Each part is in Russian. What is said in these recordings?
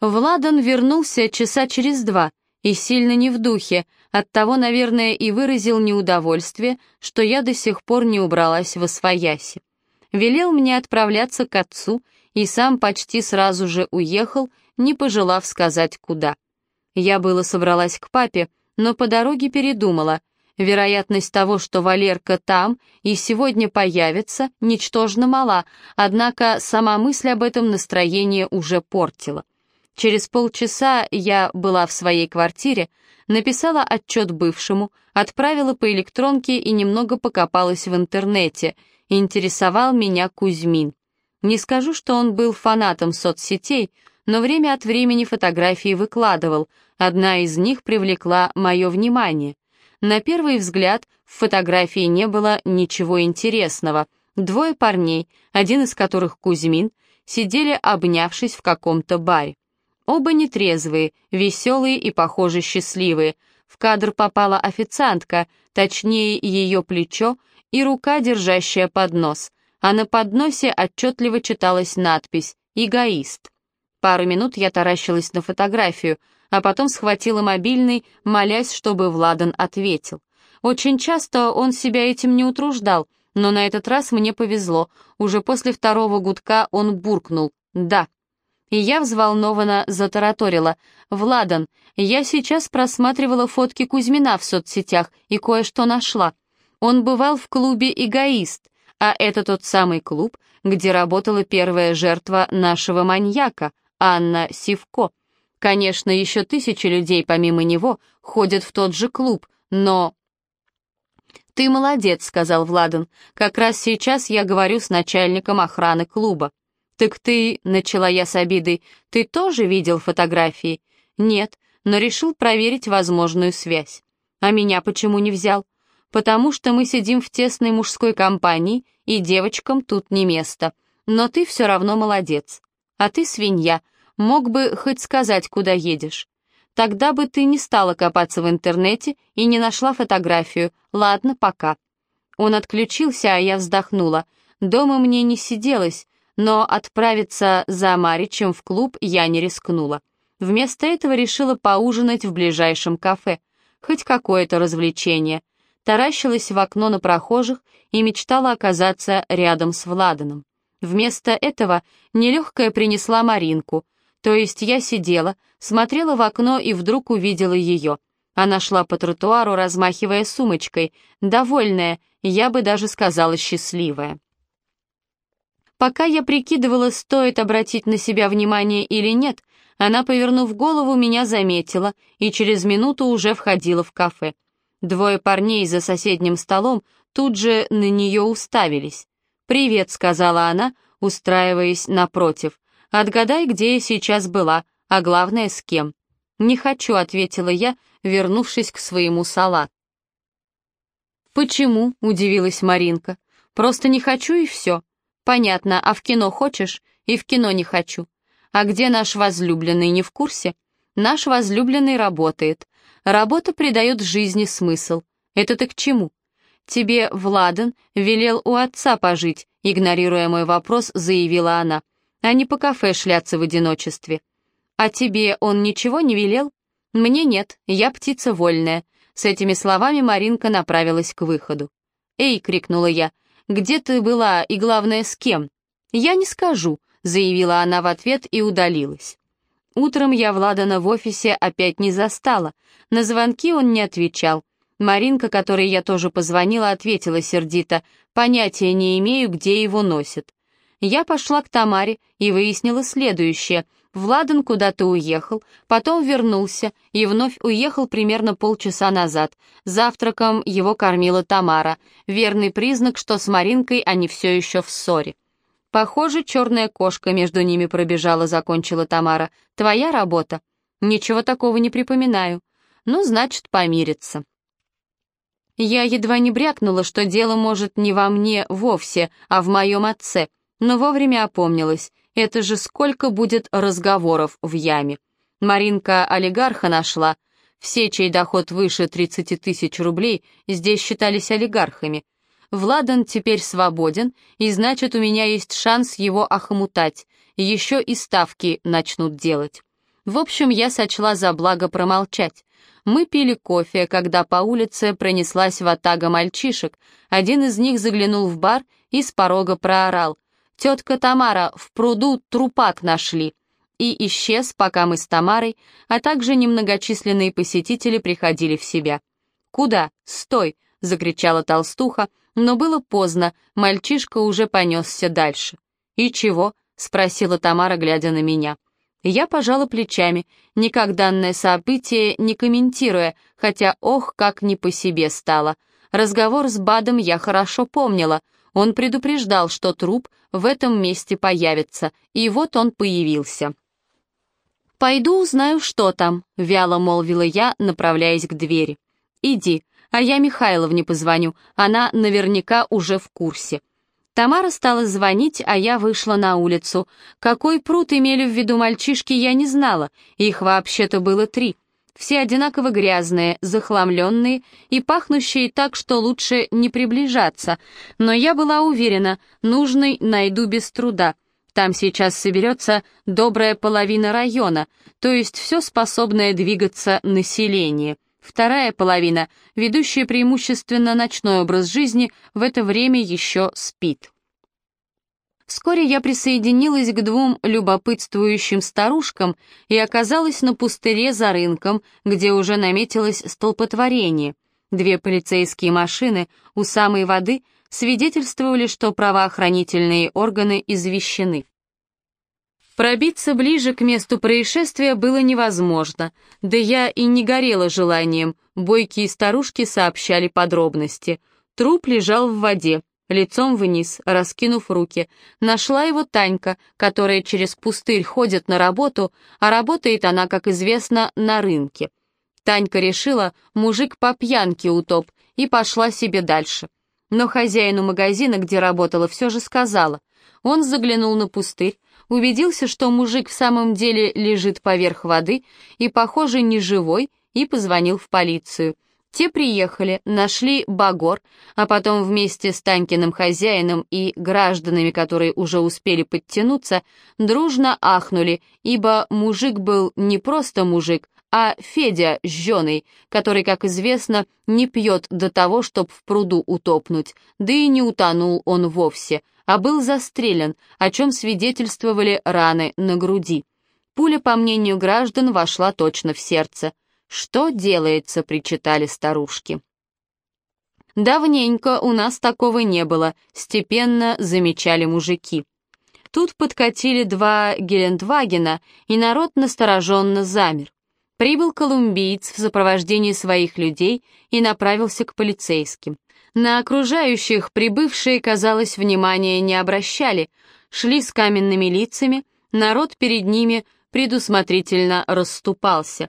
Владан вернулся часа через два и сильно не в духе, оттого, наверное, и выразил неудовольствие, что я до сих пор не убралась во свояси. Велел мне отправляться к отцу и сам почти сразу же уехал, не пожелав сказать куда. Я было собралась к папе, но по дороге передумала. Вероятность того, что Валерка там и сегодня появится, ничтожно мала, однако сама мысль об этом настроение уже портила. Через полчаса я была в своей квартире, написала отчет бывшему, отправила по электронке и немного покопалась в интернете. Интересовал меня Кузьмин. Не скажу, что он был фанатом соцсетей, но время от времени фотографии выкладывал. Одна из них привлекла мое внимание. На первый взгляд в фотографии не было ничего интересного. Двое парней, один из которых Кузьмин, сидели обнявшись в каком-то баре. Оба нетрезвые, веселые и, похоже, счастливые. В кадр попала официантка, точнее ее плечо и рука, держащая поднос, а на подносе отчетливо читалась надпись «Эгоист». Пару минут я таращилась на фотографию, а потом схватила мобильный, молясь, чтобы Владан ответил. Очень часто он себя этим не утруждал, но на этот раз мне повезло. Уже после второго гудка он буркнул «Да» и я взволнованно затараторила. «Владан, я сейчас просматривала фотки Кузьмина в соцсетях и кое-что нашла. Он бывал в клубе «Эгоист», а это тот самый клуб, где работала первая жертва нашего маньяка, Анна Сивко. Конечно, еще тысячи людей помимо него ходят в тот же клуб, но... «Ты молодец», — сказал Владан. «Как раз сейчас я говорю с начальником охраны клуба». «Так ты», — начала я с обидой, — «ты тоже видел фотографии?» «Нет, но решил проверить возможную связь». «А меня почему не взял?» «Потому что мы сидим в тесной мужской компании, и девочкам тут не место. Но ты все равно молодец. А ты свинья, мог бы хоть сказать, куда едешь. Тогда бы ты не стала копаться в интернете и не нашла фотографию. Ладно, пока». Он отключился, а я вздохнула. Дома мне не сиделось, но отправиться за Маричем в клуб я не рискнула. Вместо этого решила поужинать в ближайшем кафе. Хоть какое-то развлечение. Таращилась в окно на прохожих и мечтала оказаться рядом с Владаном. Вместо этого нелегкая принесла Маринку. То есть я сидела, смотрела в окно и вдруг увидела ее. Она шла по тротуару, размахивая сумочкой, довольная, я бы даже сказала счастливая. Пока я прикидывала, стоит обратить на себя внимание или нет, она, повернув голову, меня заметила и через минуту уже входила в кафе. Двое парней за соседним столом тут же на нее уставились. «Привет», — сказала она, устраиваясь напротив. «Отгадай, где я сейчас была, а главное, с кем». «Не хочу», — ответила я, вернувшись к своему салату. «Почему?» — удивилась Маринка. «Просто не хочу и все. «Понятно, а в кино хочешь?» «И в кино не хочу». «А где наш возлюбленный, не в курсе?» «Наш возлюбленный работает. Работа придает жизни смысл. Это ты к чему?» «Тебе Владан велел у отца пожить», игнорируя мой вопрос, заявила она, «а не по кафе шляться в одиночестве». «А тебе он ничего не велел?» «Мне нет, я птица вольная». С этими словами Маринка направилась к выходу. «Эй!» — крикнула я. Где ты была и, главное, с кем?» «Я не скажу», — заявила она в ответ и удалилась. Утром я Владана в офисе опять не застала. На звонки он не отвечал. Маринка, которой я тоже позвонила, ответила сердито. «Понятия не имею, где его носят». Я пошла к Тамаре и выяснила следующее — Владан куда-то уехал, потом вернулся и вновь уехал примерно полчаса назад. Завтраком его кормила Тамара. Верный признак, что с Маринкой они все еще в ссоре. «Похоже, черная кошка между ними пробежала», — закончила Тамара. «Твоя работа?» «Ничего такого не припоминаю». «Ну, значит, помириться». Я едва не брякнула, что дело может не во мне вовсе, а в моем отце, но вовремя опомнилась. Это же сколько будет разговоров в яме. Маринка олигарха нашла. Все, чей доход выше 30 тысяч рублей, здесь считались олигархами. Владан теперь свободен, и значит, у меня есть шанс его охмутать. Еще и ставки начнут делать. В общем, я сочла за благо промолчать. Мы пили кофе, когда по улице пронеслась ватага мальчишек. Один из них заглянул в бар и с порога проорал. «Тетка Тамара, в пруду трупак нашли!» И исчез, пока мы с Тамарой, а также немногочисленные посетители приходили в себя. «Куда? Стой!» — закричала толстуха, но было поздно, мальчишка уже понесся дальше. «И чего?» — спросила Тамара, глядя на меня. Я пожала плечами, никак данное событие не комментируя, хотя ох, как не по себе стало. Разговор с Бадом я хорошо помнила. Он предупреждал, что труп в этом месте появится, и вот он появился. «Пойду узнаю, что там», — вяло молвила я, направляясь к двери. «Иди, а я Михайловне позвоню, она наверняка уже в курсе». Тамара стала звонить, а я вышла на улицу. Какой пруд имели в виду мальчишки, я не знала. Их вообще-то было три. Все одинаково грязные, захламленные и пахнущие так, что лучше не приближаться. Но я была уверена, нужный найду без труда. Там сейчас соберется добрая половина района, то есть все способное двигаться население. Вторая половина, ведущая преимущественно ночной образ жизни, в это время еще спит. Вскоре я присоединилась к двум любопытствующим старушкам и оказалась на пустыре за рынком, где уже наметилось столпотворение. Две полицейские машины у самой воды свидетельствовали, что правоохранительные органы извещены. Пробиться ближе к месту происшествия было невозможно, да я и не горела желанием, бойкие старушки сообщали подробности. Труп лежал в воде, лицом вниз, раскинув руки. Нашла его Танька, которая через пустырь ходит на работу, а работает она, как известно, на рынке. Танька решила, мужик по пьянке утоп, и пошла себе дальше. Но хозяину магазина, где работала, все же сказала. Он заглянул на пустырь, убедился, что мужик в самом деле лежит поверх воды и, похоже, не живой, и позвонил в полицию. Те приехали, нашли Багор, а потом вместе с Танькиным хозяином и гражданами, которые уже успели подтянуться, дружно ахнули, ибо мужик был не просто мужик, а Федя жженый, который, как известно, не пьет до того, чтоб в пруду утопнуть, да и не утонул он вовсе, а был застрелен, о чем свидетельствовали раны на груди. Пуля, по мнению граждан, вошла точно в сердце. «Что делается?» — причитали старушки. «Давненько у нас такого не было», — степенно замечали мужики. Тут подкатили два Гелендвагена, и народ настороженно замер. Прибыл колумбиец в сопровождении своих людей и направился к полицейским. На окружающих прибывшие, казалось, внимания не обращали, шли с каменными лицами, народ перед ними предусмотрительно расступался.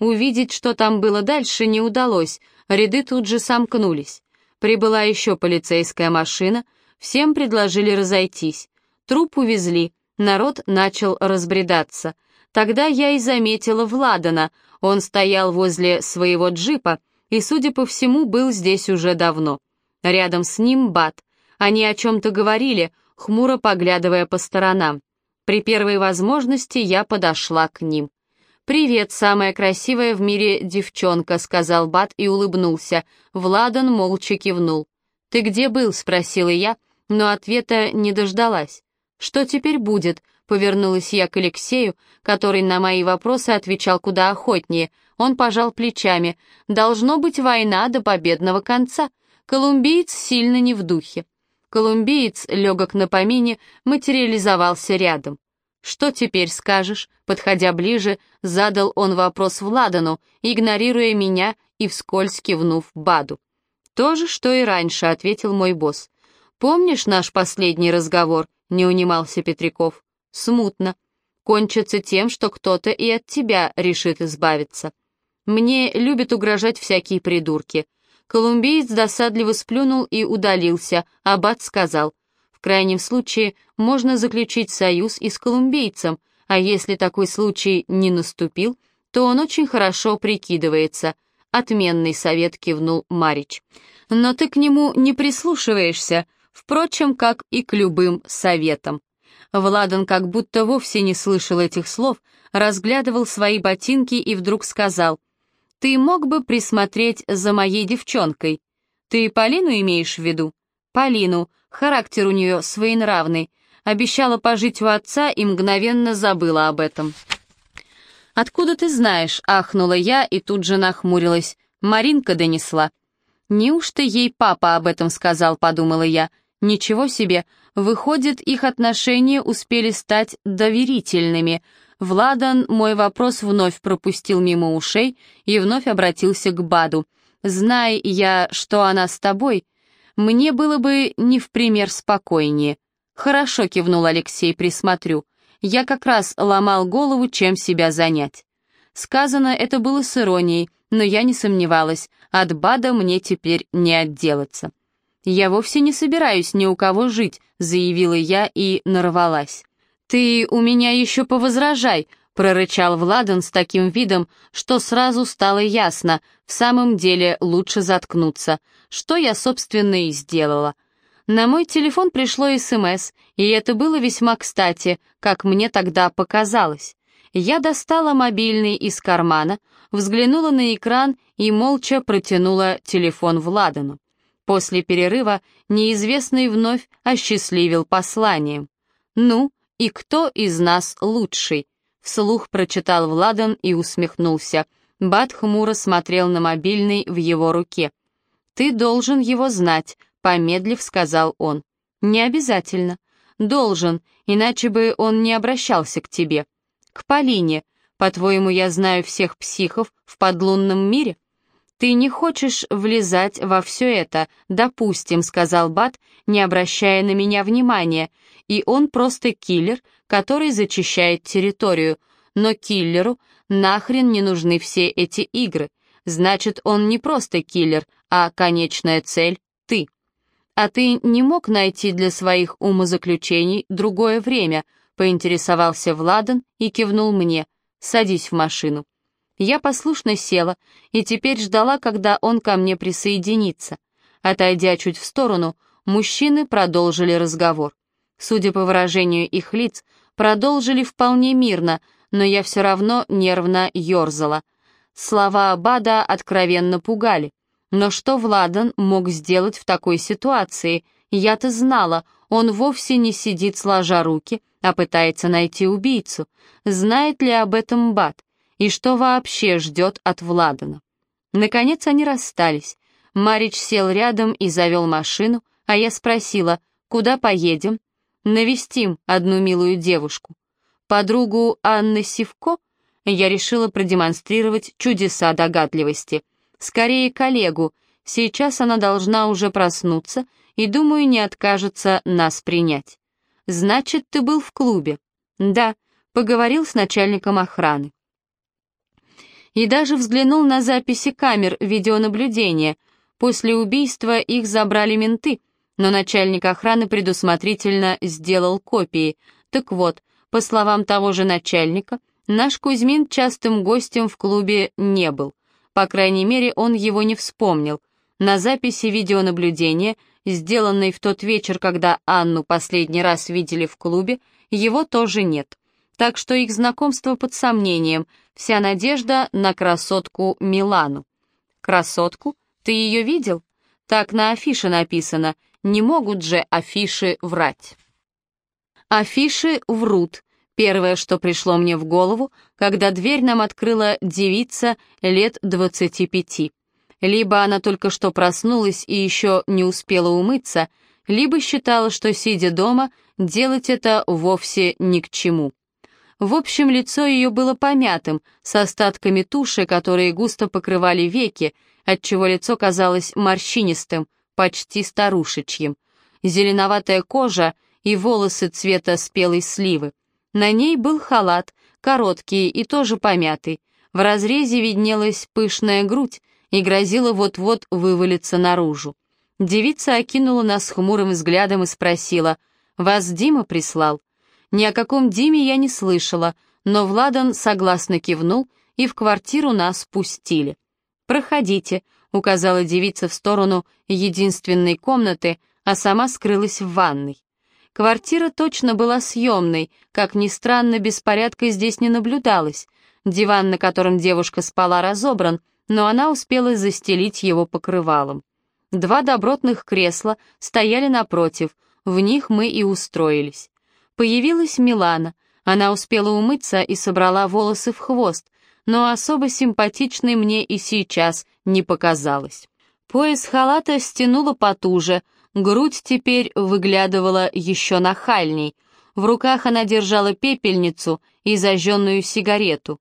Увидеть, что там было дальше, не удалось, ряды тут же сомкнулись. Прибыла еще полицейская машина, всем предложили разойтись. Труп увезли, народ начал разбредаться. Тогда я и заметила Владана, он стоял возле своего джипа и, судя по всему, был здесь уже давно. Рядом с ним Бат. Они о чем-то говорили, хмуро поглядывая по сторонам. При первой возможности я подошла к ним. «Привет, самая красивая в мире девчонка», — сказал Бат и улыбнулся. Владан молча кивнул. «Ты где был?» — спросила я, но ответа не дождалась. «Что теперь будет?» — повернулась я к Алексею, который на мои вопросы отвечал куда охотнее. Он пожал плечами. «Должно быть война до победного конца. Колумбиец сильно не в духе. Колумбиец, легок на помине, материализовался рядом. «Что теперь скажешь?» Подходя ближе, задал он вопрос Владану, игнорируя меня и вскользь кивнув Баду. «То же, что и раньше», — ответил мой босс. «Помнишь наш последний разговор?» — не унимался Петряков. «Смутно. Кончится тем, что кто-то и от тебя решит избавиться. Мне любят угрожать всякие придурки. Колумбиец досадливо сплюнул и удалился, Аббат сказал, «В крайнем случае можно заключить союз и с колумбийцем, а если такой случай не наступил, то он очень хорошо прикидывается». Отменный совет кивнул Марич. «Но ты к нему не прислушиваешься, впрочем, как и к любым советам. Владан как будто вовсе не слышал этих слов, разглядывал свои ботинки и вдруг сказал, «Ты мог бы присмотреть за моей девчонкой? Ты Полину имеешь в виду?» «Полину, характер у нее своенравный. Обещала пожить у отца и мгновенно забыла об этом». «Откуда ты знаешь?» — ахнула я и тут же нахмурилась. Маринка донесла. «Неужто ей папа об этом сказал?» — подумала я. «Ничего себе! Выходит, их отношения успели стать доверительными». Владан мой вопрос вновь пропустил мимо ушей и вновь обратился к Баду. «Знай я, что она с тобой, мне было бы не в пример спокойнее». «Хорошо», — кивнул Алексей, — «присмотрю. Я как раз ломал голову, чем себя занять». Сказано это было с иронией, но я не сомневалась, от Бада мне теперь не отделаться. «Я вовсе не собираюсь ни у кого жить», — заявила я и нарвалась. «Ты у меня еще повозражай», — прорычал Владан с таким видом, что сразу стало ясно, в самом деле лучше заткнуться, что я, собственно, и сделала. На мой телефон пришло СМС, и это было весьма кстати, как мне тогда показалось. Я достала мобильный из кармана, взглянула на экран и молча протянула телефон Владану. После перерыва неизвестный вновь осчастливил посланием. «Ну, и кто из нас лучший?» Вслух прочитал Владан и усмехнулся. Бат хмуро смотрел на мобильный в его руке. «Ты должен его знать», — помедлив сказал он. «Не обязательно. Должен, иначе бы он не обращался к тебе. К Полине. По-твоему, я знаю всех психов в подлунном мире?» «Ты не хочешь влезать во все это, допустим», — сказал Бат, не обращая на меня внимания, и он просто киллер, который зачищает территорию, но киллеру нахрен не нужны все эти игры. Значит, он не просто киллер, а конечная цель — ты. А ты не мог найти для своих умозаключений другое время, поинтересовался Владан и кивнул мне. Садись в машину. Я послушно села и теперь ждала, когда он ко мне присоединится. Отойдя чуть в сторону, мужчины продолжили разговор. Судя по выражению их лиц, продолжили вполне мирно, но я все равно нервно ерзала. Слова Абада откровенно пугали. Но что Владан мог сделать в такой ситуации? Я-то знала, он вовсе не сидит сложа руки, а пытается найти убийцу. Знает ли об этом Бат? И что вообще ждет от Владана. Наконец они расстались. Марич сел рядом и завел машину, а я спросила, куда поедем? Навестим одну милую девушку. Подругу Анны Сивко я решила продемонстрировать чудеса догадливости. Скорее коллегу, сейчас она должна уже проснуться и, думаю, не откажется нас принять. Значит, ты был в клубе? Да, поговорил с начальником охраны и даже взглянул на записи камер видеонаблюдения. После убийства их забрали менты, но начальник охраны предусмотрительно сделал копии. Так вот, по словам того же начальника, наш Кузьмин частым гостем в клубе не был. По крайней мере, он его не вспомнил. На записи видеонаблюдения, сделанной в тот вечер, когда Анну последний раз видели в клубе, его тоже нет так что их знакомство под сомнением, вся надежда на красотку Милану. «Красотку? Ты ее видел?» Так на афише написано, не могут же афиши врать. Афиши врут. Первое, что пришло мне в голову, когда дверь нам открыла девица лет двадцати пяти. Либо она только что проснулась и еще не успела умыться, либо считала, что, сидя дома, делать это вовсе ни к чему. В общем, лицо ее было помятым, с остатками туши, которые густо покрывали веки, отчего лицо казалось морщинистым, почти старушечьим. Зеленоватая кожа и волосы цвета спелой сливы. На ней был халат, короткий и тоже помятый. В разрезе виднелась пышная грудь и грозила вот-вот вывалиться наружу. Девица окинула нас хмурым взглядом и спросила, «Вас Дима прислал?» Ни о каком Диме я не слышала, но Владан согласно кивнул, и в квартиру нас пустили. «Проходите», — указала девица в сторону единственной комнаты, а сама скрылась в ванной. Квартира точно была съемной, как ни странно, беспорядка здесь не наблюдалось. Диван, на котором девушка спала, разобран, но она успела застелить его покрывалом. Два добротных кресла стояли напротив, в них мы и устроились. Появилась Милана, она успела умыться и собрала волосы в хвост, но особо симпатичной мне и сейчас не показалось. Пояс халата стянула потуже, грудь теперь выглядывала еще нахальней. В руках она держала пепельницу и зажженную сигарету.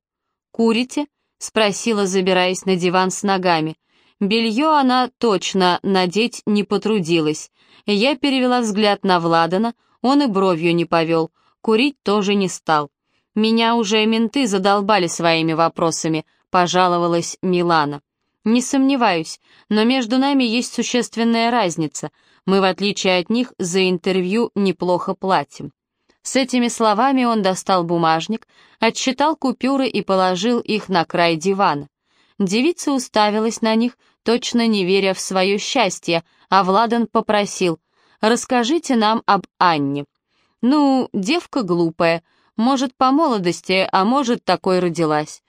«Курите?» — спросила, забираясь на диван с ногами. Белье она точно надеть не потрудилась. Я перевела взгляд на Владана, он и бровью не повел, курить тоже не стал. Меня уже менты задолбали своими вопросами, пожаловалась Милана. Не сомневаюсь, но между нами есть существенная разница. Мы, в отличие от них, за интервью неплохо платим. С этими словами он достал бумажник, отсчитал купюры и положил их на край дивана. Девица уставилась на них, точно не веря в свое счастье, а Владан попросил «Расскажите нам об Анне». «Ну, девка глупая, может, по молодости, а может, такой родилась.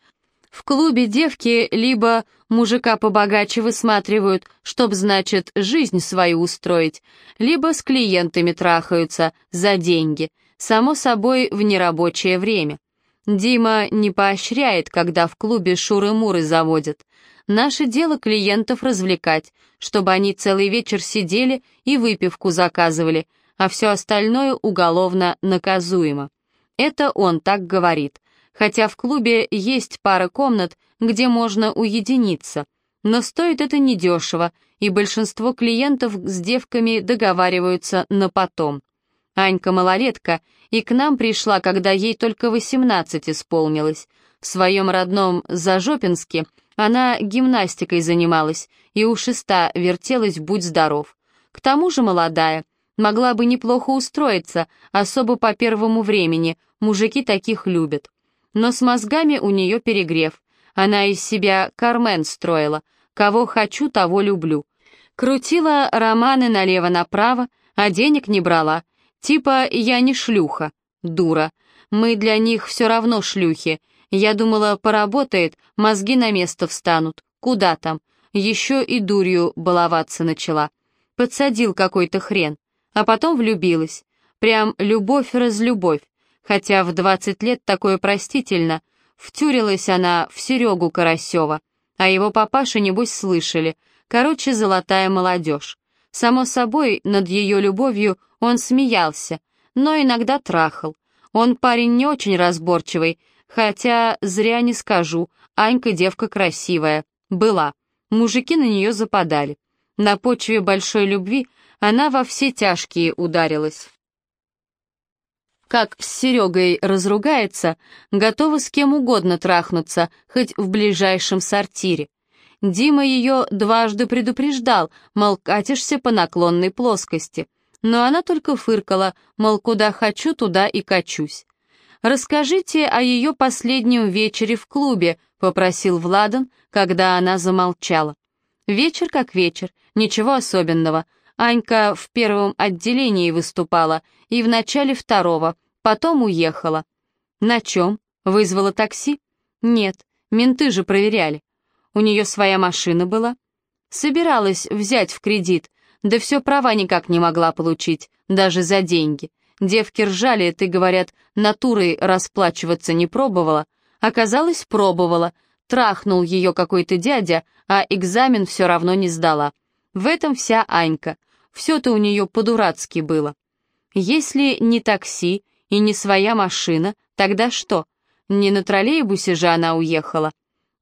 В клубе девки либо мужика побогаче высматривают, чтоб, значит, жизнь свою устроить, либо с клиентами трахаются за деньги, само собой, в нерабочее время. Дима не поощряет, когда в клубе шуры-муры заводят. Наше дело клиентов развлекать, чтобы они целый вечер сидели и выпивку заказывали, а все остальное уголовно наказуемо. Это он так говорит, хотя в клубе есть пара комнат, где можно уединиться, но стоит это недешево, и большинство клиентов с девками договариваются на потом. Анька малолетка и к нам пришла, когда ей только 18 исполнилось. В своем родном Зажопинске она гимнастикой занималась и у шеста вертелась «Будь здоров». К тому же молодая, могла бы неплохо устроиться, особо по первому времени, мужики таких любят. Но с мозгами у нее перегрев. Она из себя Кармен строила. Кого хочу, того люблю. Крутила романы налево-направо, а денег не брала. Типа «я не шлюха». Дура. Мы для них все равно шлюхи, я думала, поработает, мозги на место встанут. Куда там? Еще и дурью баловаться начала. Подсадил какой-то хрен. А потом влюбилась. Прям любовь-разлюбовь. Хотя в 20 лет такое простительно. Втюрилась она в Серегу Карасева. А его папаша, небось, слышали. Короче, золотая молодежь. Само собой, над ее любовью он смеялся, но иногда трахал. Он парень не очень разборчивый, Хотя, зря не скажу, Анька девка красивая. Была. Мужики на нее западали. На почве большой любви она во все тяжкие ударилась. Как с Серегой разругается, готова с кем угодно трахнуться, хоть в ближайшем сортире. Дима ее дважды предупреждал, мол, катишься по наклонной плоскости. Но она только фыркала, мол, куда хочу, туда и качусь. «Расскажите о ее последнем вечере в клубе», — попросил Владан, когда она замолчала. Вечер как вечер, ничего особенного. Анька в первом отделении выступала и в начале второго, потом уехала. На чем? Вызвала такси? Нет, менты же проверяли. У нее своя машина была. Собиралась взять в кредит, да все права никак не могла получить, даже за деньги. Девки ржали, ты, говорят, натурой расплачиваться не пробовала. Оказалось, пробовала. Трахнул ее какой-то дядя, а экзамен все равно не сдала. В этом вся Анька. Все-то у нее по-дурацки было. Если не такси и не своя машина, тогда что? Не на троллейбусе же она уехала.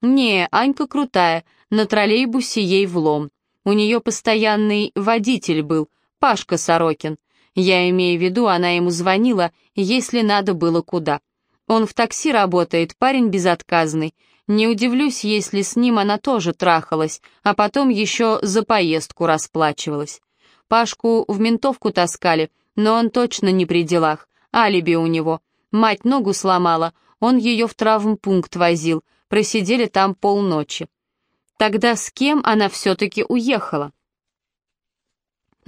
Не, Анька крутая, на троллейбусе ей влом. У нее постоянный водитель был, Пашка Сорокин. Я имею в виду, она ему звонила, если надо было куда. Он в такси работает, парень безотказный. Не удивлюсь, если с ним она тоже трахалась, а потом еще за поездку расплачивалась. Пашку в ментовку таскали, но он точно не при делах. Алиби у него. Мать ногу сломала, он ее в травмпункт возил, просидели там полночи. Тогда с кем она все-таки уехала?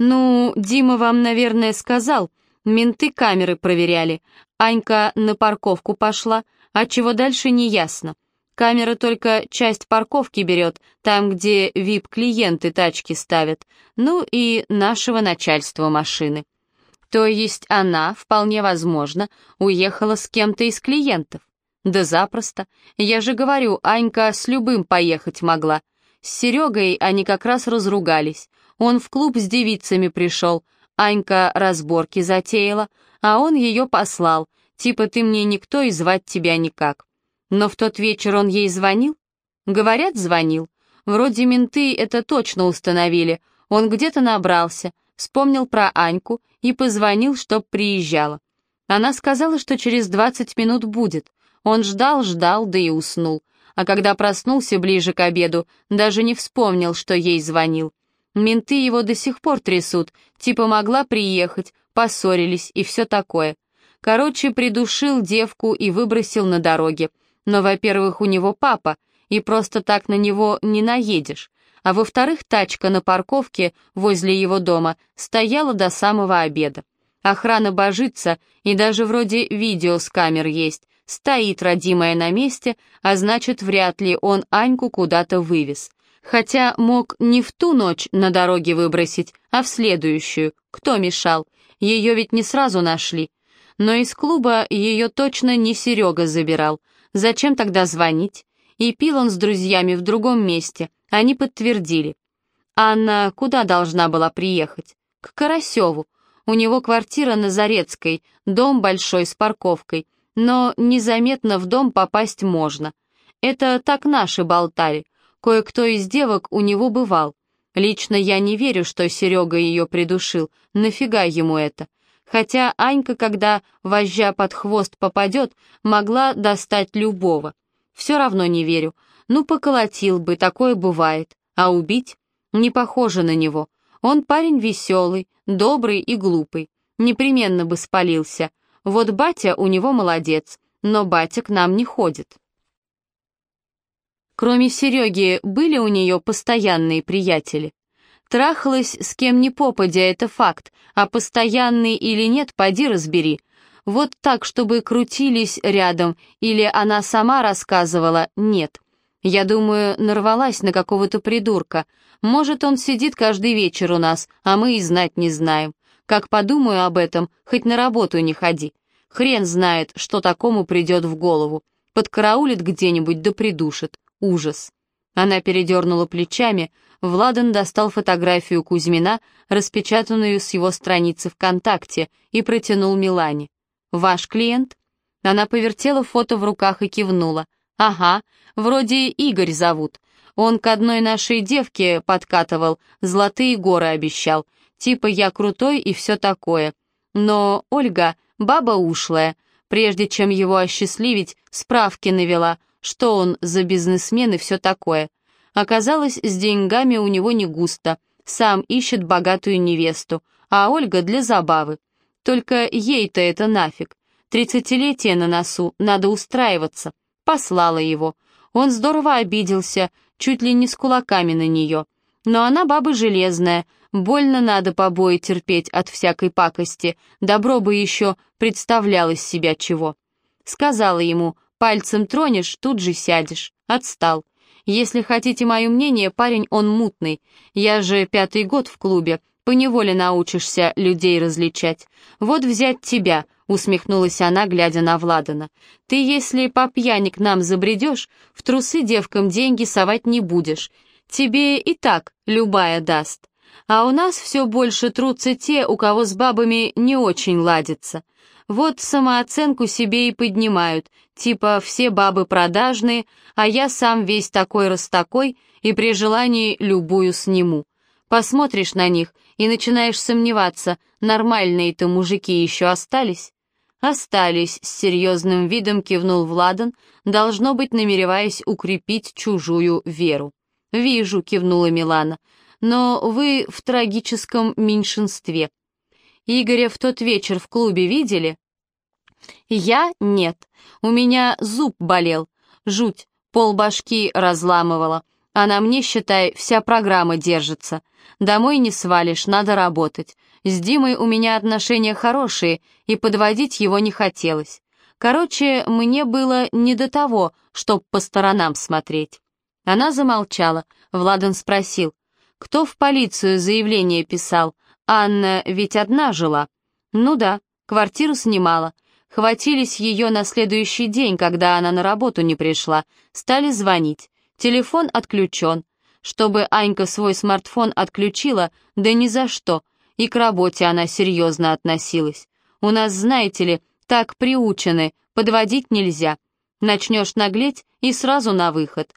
«Ну, Дима вам, наверное, сказал. Менты камеры проверяли. Анька на парковку пошла, а чего дальше не ясно. Камера только часть парковки берет, там, где вип-клиенты тачки ставят, ну и нашего начальства машины. То есть она, вполне возможно, уехала с кем-то из клиентов. Да запросто. Я же говорю, Анька с любым поехать могла. С Серегой они как раз разругались. Он в клуб с девицами пришел, Анька разборки затеяла, а он ее послал, типа ты мне никто и звать тебя никак. Но в тот вечер он ей звонил? Говорят, звонил. Вроде менты это точно установили. Он где-то набрался, вспомнил про Аньку и позвонил, чтоб приезжала. Она сказала, что через 20 минут будет. Он ждал, ждал, да и уснул. А когда проснулся ближе к обеду, даже не вспомнил, что ей звонил. Менты его до сих пор трясут, типа могла приехать, поссорились и все такое. Короче, придушил девку и выбросил на дороге. Но, во-первых, у него папа, и просто так на него не наедешь. А во-вторых, тачка на парковке возле его дома стояла до самого обеда. Охрана божится, и даже вроде видео с камер есть. Стоит родимая на месте, а значит, вряд ли он Аньку куда-то вывез. Хотя мог не в ту ночь на дороге выбросить, а в следующую. Кто мешал? Ее ведь не сразу нашли. Но из клуба ее точно не Серега забирал. Зачем тогда звонить? И пил он с друзьями в другом месте. Они подтвердили. Анна куда должна была приехать? К Карасеву. У него квартира на Зарецкой, дом большой с парковкой. Но незаметно в дом попасть можно. Это так наши болтали. Кое-кто из девок у него бывал. Лично я не верю, что Серега ее придушил. Нафига ему это? Хотя Анька, когда вожжа под хвост попадет, могла достать любого. Все равно не верю. Ну, поколотил бы, такое бывает. А убить? Не похоже на него. Он парень веселый, добрый и глупый. Непременно бы спалился. Вот батя у него молодец, но батя к нам не ходит. Кроме Сереги, были у нее постоянные приятели? Трахалась с кем ни попадя, это факт, а постоянный или нет, поди разбери. Вот так, чтобы крутились рядом, или она сама рассказывала, нет. Я думаю, нарвалась на какого-то придурка. Может, он сидит каждый вечер у нас, а мы и знать не знаем. Как подумаю об этом, хоть на работу не ходи. Хрен знает, что такому придет в голову. Подкараулит где-нибудь да придушит. Ужас. Она передернула плечами, Владан достал фотографию Кузьмина, распечатанную с его страницы ВКонтакте, и протянул Милане. «Ваш клиент?» Она повертела фото в руках и кивнула. «Ага, вроде Игорь зовут. Он к одной нашей девке подкатывал, золотые горы обещал. Типа я крутой и все такое. Но Ольга, баба ушлая, прежде чем его осчастливить, справки навела — что он за бизнесмен и все такое. Оказалось, с деньгами у него не густо, сам ищет богатую невесту, а Ольга для забавы. Только ей-то это нафиг. Тридцатилетие на носу, надо устраиваться. Послала его. Он здорово обиделся, чуть ли не с кулаками на нее. Но она баба железная, больно надо побои терпеть от всякой пакости, добро бы еще представлял из себя чего. Сказала ему, Пальцем тронешь, тут же сядешь. Отстал. Если хотите мое мнение, парень он мутный. Я же пятый год в клубе, поневоле научишься людей различать. Вот взять тебя, усмехнулась она, глядя на Владана. Ты, если по пьяни к нам забредешь, в трусы девкам деньги совать не будешь. Тебе и так любая даст. А у нас все больше трутся те, у кого с бабами не очень ладится. Вот самооценку себе и поднимают, типа все бабы продажные, а я сам весь такой-растакой и при желании любую сниму. Посмотришь на них и начинаешь сомневаться, нормальные-то мужики еще остались? «Остались», — с серьезным видом кивнул Владан, должно быть, намереваясь укрепить чужую веру. «Вижу», — кивнула Милана, — «но вы в трагическом меньшинстве. Игоря в тот вечер в клубе видели?» «Я нет. У меня зуб болел. Жуть, полбашки разламывала. А на мне, считай, вся программа держится. Домой не свалишь, надо работать. С Димой у меня отношения хорошие, и подводить его не хотелось. Короче, мне было не до того, чтоб по сторонам смотреть. Она замолчала. Владан спросил, кто в полицию заявление писал? Анна ведь одна жила. Ну да, квартиру снимала. Хватились ее на следующий день, когда она на работу не пришла. Стали звонить. Телефон отключен. Чтобы Анька свой смартфон отключила, да ни за что. И к работе она серьезно относилась. У нас, знаете ли, так приучены, подводить нельзя. Начнешь наглеть и сразу на выход.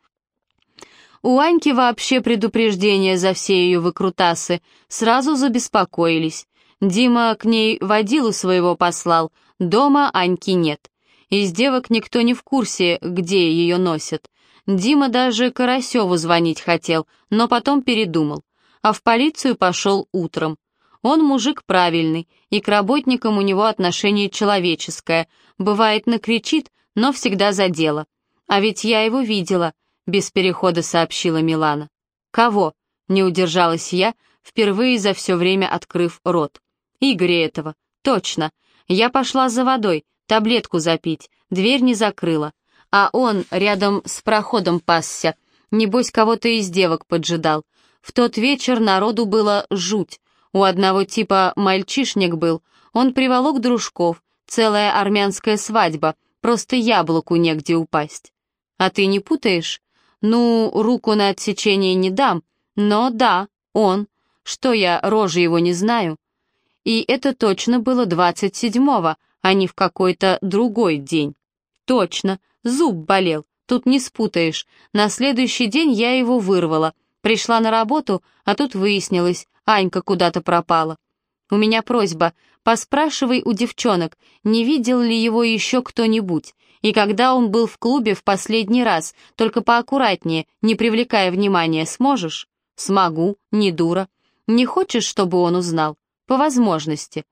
У Аньки вообще предупреждение за все ее выкрутасы. Сразу забеспокоились. Дима к ней водилу своего послал, дома Аньки нет. Из девок никто не в курсе, где ее носят. Дима даже Карасеву звонить хотел, но потом передумал. А в полицию пошел утром. Он мужик правильный, и к работникам у него отношение человеческое. Бывает, накричит, но всегда за дело. А ведь я его видела, без перехода сообщила Милана. Кого? Не удержалась я, впервые за все время открыв рот. Игоря этого. Точно. Я пошла за водой, таблетку запить, дверь не закрыла а он рядом с проходом пасся. Небось, кого-то из девок поджидал. В тот вечер народу было жуть. У одного типа мальчишник был. Он приволок дружков. Целая армянская свадьба. Просто яблоку негде упасть. А ты не путаешь? Ну, руку на отсечение не дам. Но да, он. Что я, рожи его не знаю? И это точно было двадцать седьмого, а не в какой-то другой день. Точно, Зуб болел, тут не спутаешь. На следующий день я его вырвала. Пришла на работу, а тут выяснилось, Анька куда-то пропала. У меня просьба, поспрашивай у девчонок, не видел ли его еще кто-нибудь. И когда он был в клубе в последний раз, только поаккуратнее, не привлекая внимания, сможешь? Смогу, не дура. Не хочешь, чтобы он узнал? По возможности.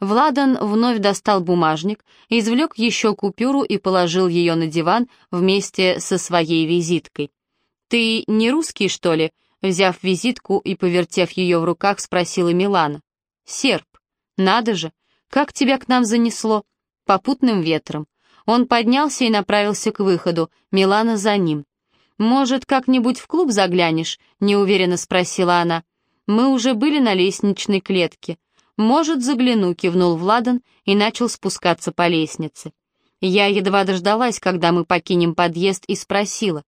Владан вновь достал бумажник, извлек еще купюру и положил ее на диван вместе со своей визиткой. «Ты не русский, что ли?» Взяв визитку и повертев ее в руках, спросила Милана. «Серб. Надо же. Как тебя к нам занесло?» «Попутным ветром». Он поднялся и направился к выходу, Милана за ним. «Может, как-нибудь в клуб заглянешь?» — неуверенно спросила она. «Мы уже были на лестничной клетке. «Может, загляну», — кивнул Владан и начал спускаться по лестнице. Я едва дождалась, когда мы покинем подъезд, и спросила.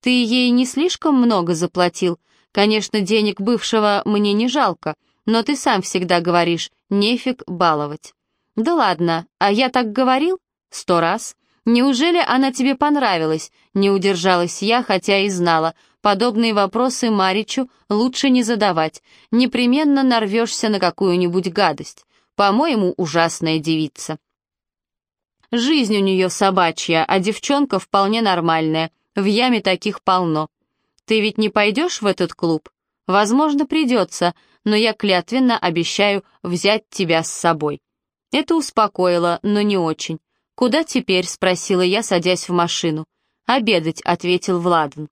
«Ты ей не слишком много заплатил? Конечно, денег бывшего мне не жалко, но ты сам всегда говоришь, нефиг баловать». «Да ладно, а я так говорил?» «Сто раз». «Неужели она тебе понравилась?» Не удержалась я, хотя и знала. Подобные вопросы Маричу лучше не задавать. Непременно нарвешься на какую-нибудь гадость. По-моему, ужасная девица. Жизнь у нее собачья, а девчонка вполне нормальная. В яме таких полно. Ты ведь не пойдешь в этот клуб? Возможно, придется, но я клятвенно обещаю взять тебя с собой. Это успокоило, но не очень. «Куда теперь?» — спросила я, садясь в машину. «Обедать», — ответил Владан.